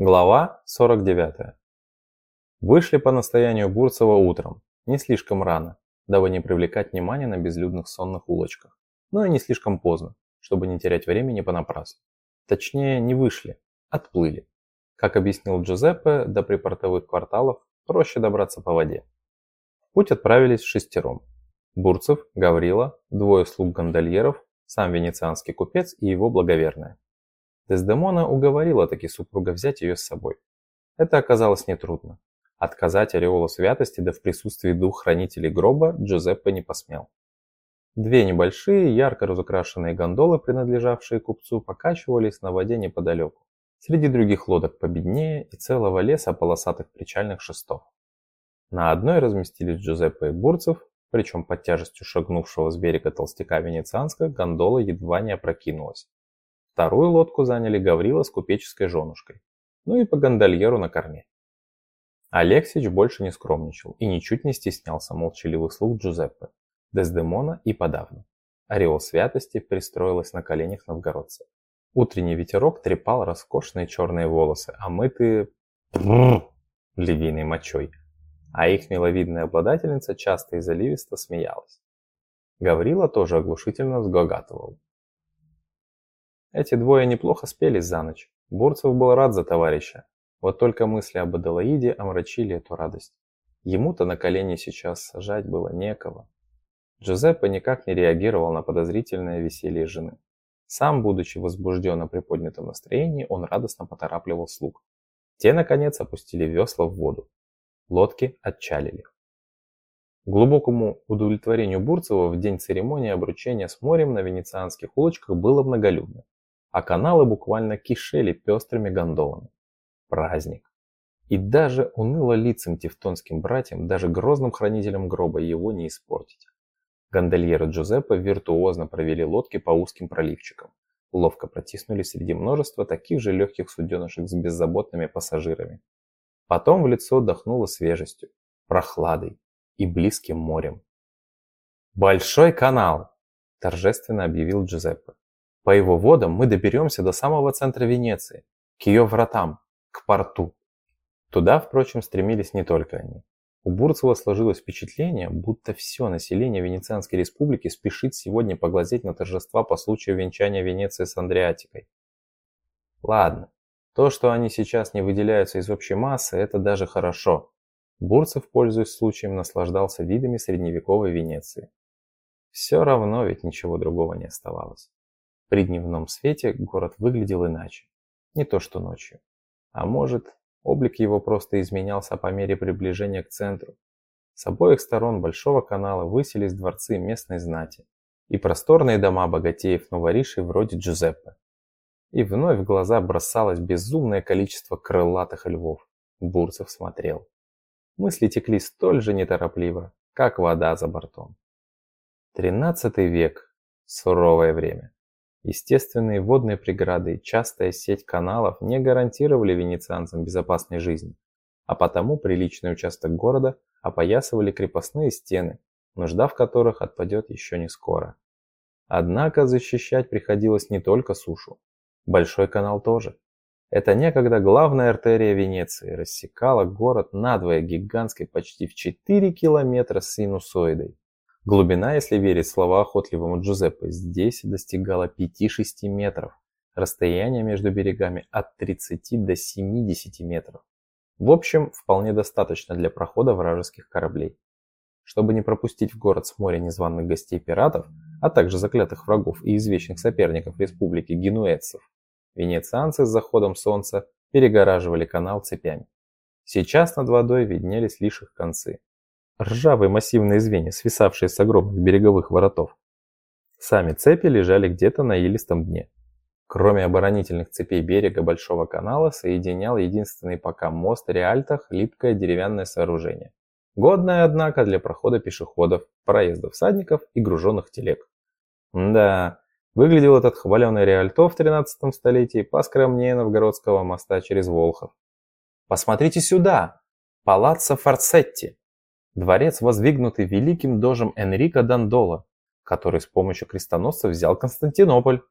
Глава 49. Вышли по настоянию Бурцева утром, не слишком рано, дабы не привлекать внимания на безлюдных сонных улочках, но и не слишком поздно, чтобы не терять времени понапрасну. Точнее, не вышли, отплыли. Как объяснил Джузеппе, до припортовых кварталов проще добраться по воде. В путь отправились шестером. Бурцев, Гаврила, двое слуг гондольеров, сам венецианский купец и его благоверная. Дездемона уговорила таки супруга взять ее с собой. Это оказалось нетрудно. Отказать ореолу святости да в присутствии двух хранителей гроба Джузеппе не посмел. Две небольшие, ярко разукрашенные гондолы, принадлежавшие купцу, покачивались на воде неподалеку, среди других лодок победнее и целого леса полосатых причальных шестов. На одной разместились Джузеппе и Бурцев, причем под тяжестью шагнувшего с берега толстяка венецианска гондола едва не опрокинулась. Вторую лодку заняли Гаврила с купеческой женушкой, ну и по гондольеру на корме. Алексич больше не скромничал и ничуть не стеснялся молчаливых слуг Джузеппе, Дездемона и подавно. Ореол святости пристроилась на коленях новгородца. Утренний ветерок трепал роскошные черные волосы, омытые львиной мочой, а их миловидная обладательница часто и заливисто смеялась. Гаврила тоже оглушительно взгогатывал. Эти двое неплохо спелись за ночь. Бурцев был рад за товарища. Вот только мысли об Аделаиде омрачили эту радость. Ему-то на колени сейчас сажать было некого. Джузеппе никак не реагировал на подозрительное веселье жены. Сам, будучи возбужденно приподнятом настроении, он радостно поторапливал слуг. Те, наконец, опустили весла в воду. Лодки отчалили. К глубокому удовлетворению Бурцева в день церемонии обручения с морем на венецианских улочках было многолюдно а каналы буквально кишели пестрыми гондолами. Праздник. И даже уныло лицам тевтонским братьям, даже грозным хранителям гроба его не испортить. Гондольеры Джузеппе виртуозно провели лодки по узким проливчикам, ловко протиснулись среди множества таких же легких суденышек с беззаботными пассажирами. Потом в лицо дохнуло свежестью, прохладой и близким морем. «Большой канал!» – торжественно объявил Джузеппе. По его водам мы доберемся до самого центра Венеции, к ее вратам, к порту. Туда, впрочем, стремились не только они. У Бурцева сложилось впечатление, будто все население Венецианской республики спешит сегодня поглазеть на торжества по случаю венчания Венеции с Андреатикой. Ладно, то, что они сейчас не выделяются из общей массы, это даже хорошо. Бурцев, пользуясь случаем, наслаждался видами средневековой Венеции. Все равно ведь ничего другого не оставалось. При дневном свете город выглядел иначе. Не то что ночью. А может, облик его просто изменялся по мере приближения к центру. С обоих сторон Большого канала высились дворцы местной знати и просторные дома богатеев новоришей вроде Джузеппе. И вновь в глаза бросалось безумное количество крылатых львов. Бурцев смотрел. Мысли текли столь же неторопливо, как вода за бортом. Тринадцатый век. Суровое время. Естественные водные преграды и частая сеть каналов не гарантировали венецианцам безопасной жизни, а потому приличный участок города опоясывали крепостные стены, нужда в которых отпадет еще не скоро. Однако защищать приходилось не только сушу. Большой канал тоже. Это некогда главная артерия Венеции рассекала город надвое гигантской почти в 4 километра синусоидой. Глубина, если верить словоохотливому Джузеппе, здесь достигала 5-6 метров. Расстояние между берегами от 30 до 70 метров. В общем, вполне достаточно для прохода вражеских кораблей. Чтобы не пропустить в город с моря незваных гостей пиратов, а также заклятых врагов и извечных соперников республики генуэзцев, венецианцы с заходом солнца перегораживали канал цепями. Сейчас над водой виднелись лишь их концы ржавые массивные звенья, свисавшие с огромных береговых воротов. Сами цепи лежали где-то на илистом дне. Кроме оборонительных цепей берега Большого канала соединял единственный пока мост Риальто хлипкое деревянное сооружение. Годное, однако, для прохода пешеходов, проезда всадников и груженных телег. Да, выглядел этот хваленый Риальто в 13 столетии поскромнее новгородского моста через Волхов. «Посмотрите сюда! Палаццо Форцетти!» Дворец, воздвигнутый великим дожем Энрико Дандола, который с помощью крестоносцев взял Константинополь.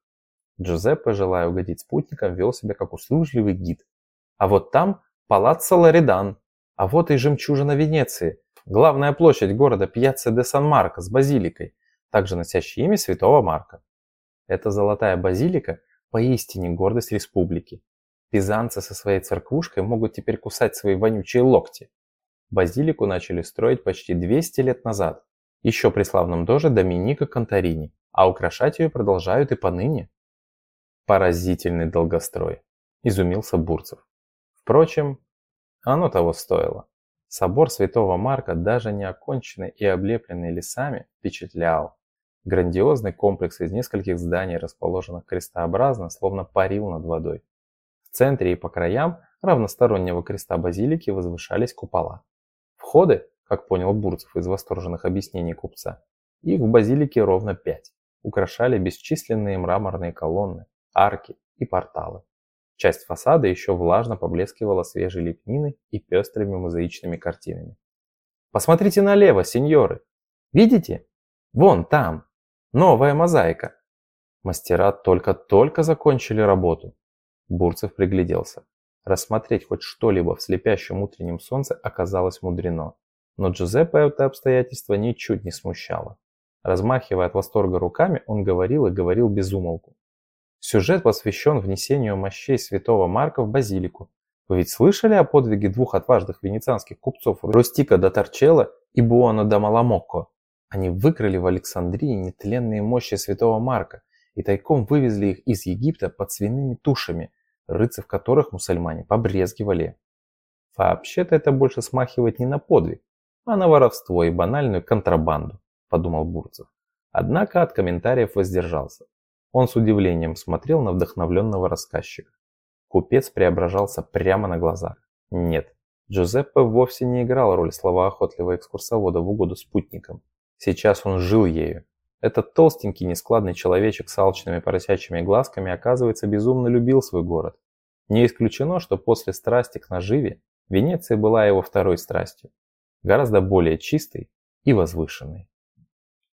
Джузеппе, желая угодить спутникам, вел себя как услужливый гид. А вот там палаццо Лоридан. А вот и жемчужина Венеции. Главная площадь города Пьяцца де Сан-Марко с базиликой, также носящей имя святого Марка. Эта золотая базилика поистине гордость республики. Пизанцы со своей церквушкой могут теперь кусать свои вонючие локти. Базилику начали строить почти 200 лет назад, еще при славном доже Доминика Конторини, а украшать ее продолжают и поныне. Поразительный долгострой, изумился Бурцев. Впрочем, оно того стоило. Собор Святого Марка, даже не оконченный и облепленный лесами, впечатлял. Грандиозный комплекс из нескольких зданий, расположенных крестообразно, словно парил над водой. В центре и по краям равностороннего креста базилики возвышались купола. Входы, как понял Бурцев из восторженных объяснений купца, их в базилике ровно пять, украшали бесчисленные мраморные колонны, арки и порталы. Часть фасада еще влажно поблескивала свежей лепниной и пестрыми мозаичными картинами. «Посмотрите налево, сеньоры! Видите? Вон там! Новая мозаика!» Мастера только-только закончили работу. Бурцев пригляделся. Рассмотреть хоть что-либо в слепящем утреннем солнце оказалось мудрено. Но Джузеппе это обстоятельство ничуть не смущало. Размахивая от восторга руками, он говорил и говорил без умолку. Сюжет посвящен внесению мощей святого Марка в базилику. Вы ведь слышали о подвиге двух отважных венецианских купцов Ростика да Торчелло и Буона да Маламокко? Они выкрали в Александрии нетленные мощи святого Марка и тайком вывезли их из Египта под свиными тушами, рыться в которых мусульмане побрезгивали. Вообще-то это больше смахивает не на подвиг, а на воровство и банальную контрабанду, подумал Бурцев. Однако от комментариев воздержался. Он с удивлением смотрел на вдохновленного рассказчика. Купец преображался прямо на глазах. Нет, Джузеппе вовсе не играл роль словоохотливого экскурсовода в угоду спутникам. Сейчас он жил ею, этот толстенький, нескладный человечек с алчными поросячьими глазками, оказывается, безумно любил свой город. Не исключено, что после страсти к наживе Венеция была его второй страстью, гораздо более чистой и возвышенной.